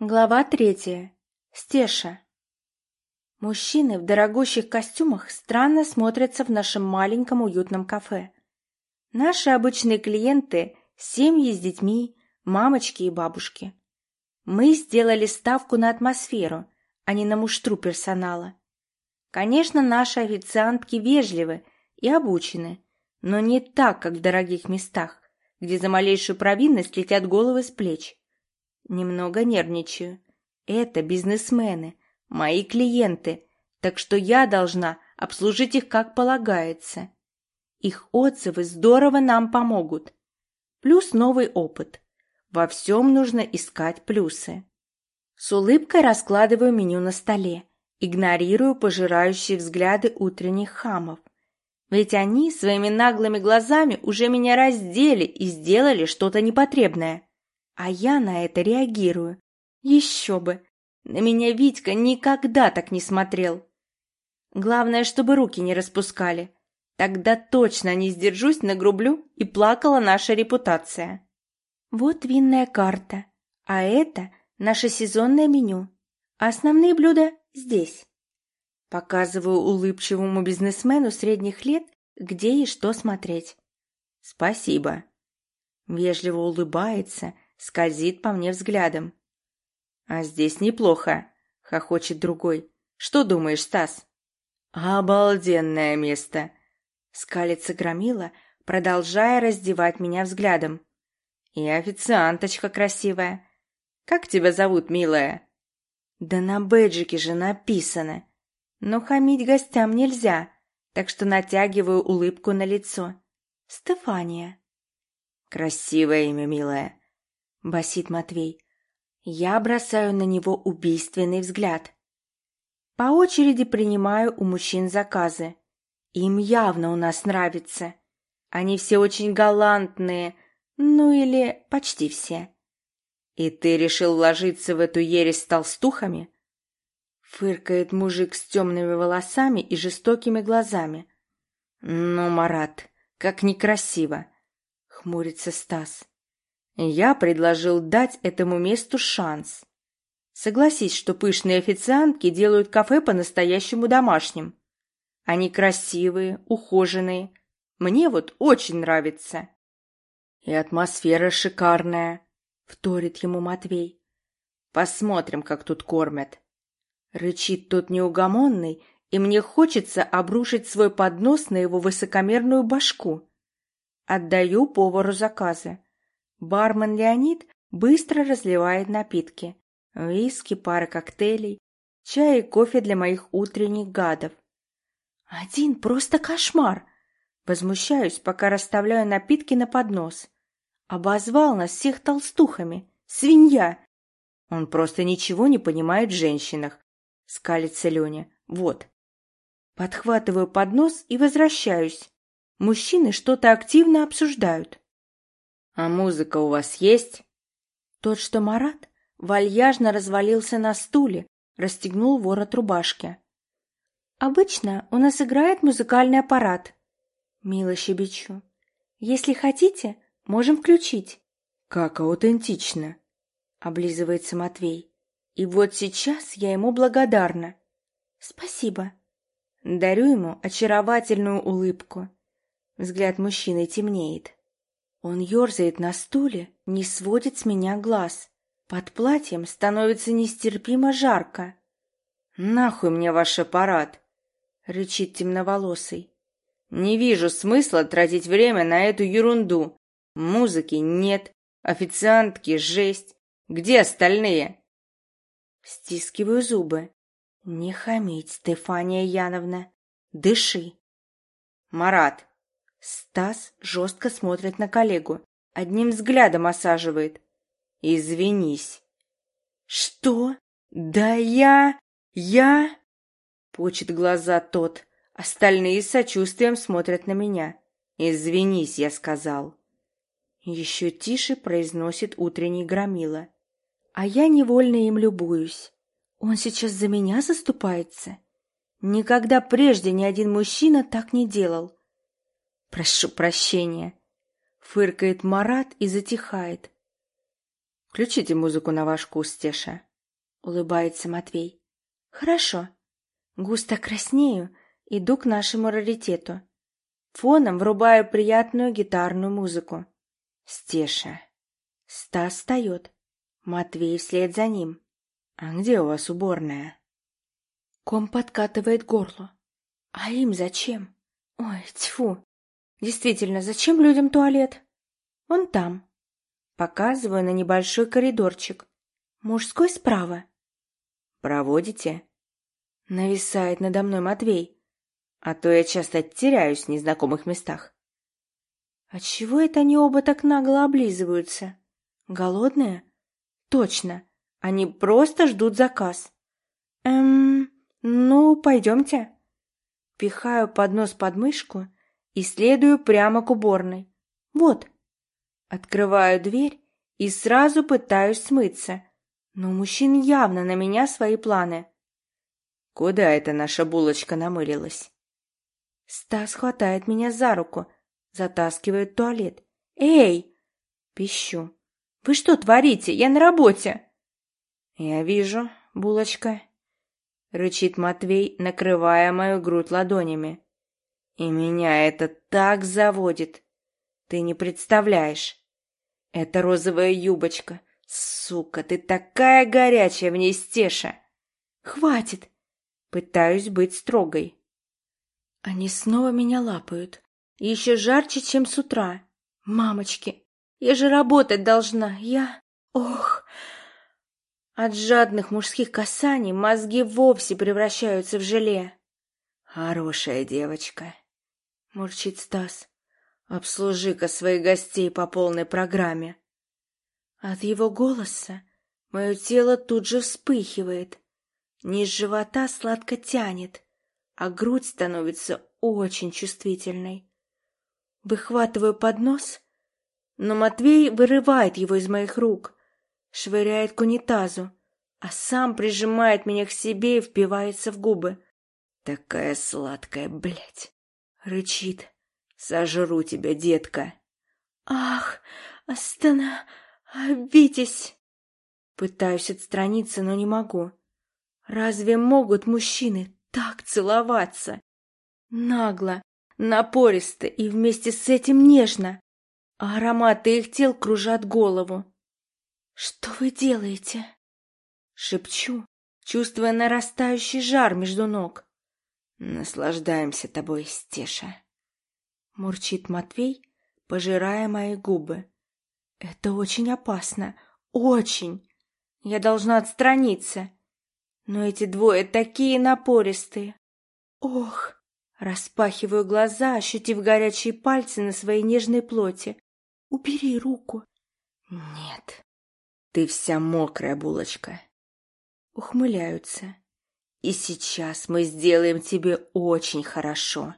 Глава третья. Стеша. Мужчины в дорогущих костюмах странно смотрятся в нашем маленьком уютном кафе. Наши обычные клиенты – семьи с детьми, мамочки и бабушки. Мы сделали ставку на атмосферу, а не на муштру персонала. Конечно, наши официантки вежливы и обучены, но не так, как в дорогих местах, где за малейшую провинность летят головы с плеч. Немного нервничаю. Это бизнесмены, мои клиенты, так что я должна обслужить их как полагается. Их отзывы здорово нам помогут. Плюс новый опыт. Во всем нужно искать плюсы. С улыбкой раскладываю меню на столе, игнорирую пожирающие взгляды утренних хамов. Ведь они своими наглыми глазами уже меня раздели и сделали что-то непотребное. А я на это реагирую. Еще бы! На меня Витька никогда так не смотрел. Главное, чтобы руки не распускали. Тогда точно не сдержусь, нагрублю, и плакала наша репутация. Вот винная карта, а это наше сезонное меню. Основные блюда здесь. Показываю улыбчивому бизнесмену средних лет, где и что смотреть. Спасибо. Вежливо улыбается, скользит по мне взглядом. «А здесь неплохо», — хохочет другой. «Что думаешь, Стас?» «Обалденное место!» — скалится громила, продолжая раздевать меня взглядом. «И официанточка красивая. Как тебя зовут, милая?» «Да на бэджике же написано. Но хамить гостям нельзя, так что натягиваю улыбку на лицо. Стефания». «Красивое имя, милая басит Матвей. Я бросаю на него убийственный взгляд. По очереди принимаю у мужчин заказы. Им явно у нас нравится. Они все очень галантные, ну или почти все. И ты решил вложиться в эту ересь с толстухами? Фыркает мужик с темными волосами и жестокими глазами. Ну, Марат, как некрасиво, хмурится Стас. Я предложил дать этому месту шанс. Согласись, что пышные официантки делают кафе по-настоящему домашним. Они красивые, ухоженные. Мне вот очень нравится. И атмосфера шикарная, вторит ему Матвей. Посмотрим, как тут кормят. Рычит тот неугомонный, и мне хочется обрушить свой поднос на его высокомерную башку. Отдаю повару заказы. Бармен Леонид быстро разливает напитки. Виски, пара коктейлей, чай и кофе для моих утренних гадов. Один просто кошмар. Возмущаюсь, пока расставляю напитки на поднос. Обозвал нас всех толстухами. Свинья. Он просто ничего не понимает в женщинах. Скалится Леня. Вот. Подхватываю поднос и возвращаюсь. Мужчины что-то активно обсуждают. «А музыка у вас есть?» Тот, что Марат, вальяжно развалился на стуле, расстегнул ворот рубашки. «Обычно у нас играет музыкальный аппарат», — мило щебечу. «Если хотите, можем включить». «Как аутентично», — облизывается Матвей. «И вот сейчас я ему благодарна». «Спасибо». Дарю ему очаровательную улыбку. Взгляд мужчины темнеет. Он ерзает на стуле, не сводит с меня глаз. Под платьем становится нестерпимо жарко. «Нахуй мне ваш аппарат!» — рычит темноволосый. «Не вижу смысла тратить время на эту ерунду. Музыки нет, официантки — жесть. Где остальные?» Стискиваю зубы. «Не хамить, Стефания Яновна. Дыши!» «Марат, Стас жестко смотрит на коллегу, одним взглядом осаживает. «Извинись». «Что? Да я... я...» Почет глаза тот. Остальные с сочувствием смотрят на меня. «Извинись», — я сказал. Еще тише произносит утренний громила. А я невольно им любуюсь. Он сейчас за меня заступается? Никогда прежде ни один мужчина так не делал. Прошу прощения. Фыркает Марат и затихает. Включите музыку на ваш вкус, Теша. — улыбается Матвей. «Хорошо». Густо краснею, иду к нашему раритету. Фоном врубаю приятную гитарную музыку. Стеша. Стас встает. Матвей вслед за ним. «А где у вас уборная?» Ком подкатывает горло. «А им зачем? Ой, тьфу! Действительно, зачем людям туалет? Он там». Показываю на небольшой коридорчик. Мужской справа. «Проводите?» Нависает надо мной Матвей. А то я часто теряюсь в незнакомых местах. А чего это они оба так нагло облизываются? Голодные? Точно. Они просто ждут заказ. Эм, ну, пойдемте. Пихаю поднос под мышку и следую прямо к уборной. Вот. Открываю дверь и сразу пытаюсь смыться, но у мужчин явно на меня свои планы. Куда эта наша булочка намылилась? Стас хватает меня за руку, затаскивает в туалет. «Эй!» — пищу. «Вы что творите? Я на работе!» «Я вижу, булочка», — рычит Матвей, накрывая мою грудь ладонями. «И меня это так заводит. Ты не представляешь. Это розовая юбочка. Сука, ты такая горячая в ней, Стеша!» «Хватит!» Пытаюсь быть строгой. Они снова меня лапают. Еще жарче, чем с утра. Мамочки, я же работать должна. Я... Ох... От жадных мужских касаний мозги вовсе превращаются в желе. «Хорошая девочка», — мурчит Стас. «Обслужи-ка своих гостей по полной программе». От его голоса мое тело тут же вспыхивает. Низ живота сладко тянет, а грудь становится очень чувствительной. Выхватываю поднос, но Матвей вырывает его из моих рук швыряет к унитазу, а сам прижимает меня к себе и впивается в губы. Такая сладкая, блядь. Рычит. Сожру тебя, детка. Ах, остановитесь. Пытаюсь отстраниться, но не могу. Разве могут мужчины так целоваться? Нагло, напористо и вместе с этим нежно. А ароматы их тел кружат голову. «Что вы делаете?» Шепчу, чувствуя нарастающий жар между ног. «Наслаждаемся тобой, Стеша», — мурчит Матвей, пожирая мои губы. «Это очень опасно, очень. Я должна отстраниться. Но эти двое такие напористые. Ох!» Распахиваю глаза, ощутив горячие пальцы на своей нежной плоти. «Убери руку!» «Нет!» Ты вся мокрая, булочка. Ухмыляются. И сейчас мы сделаем тебе очень хорошо.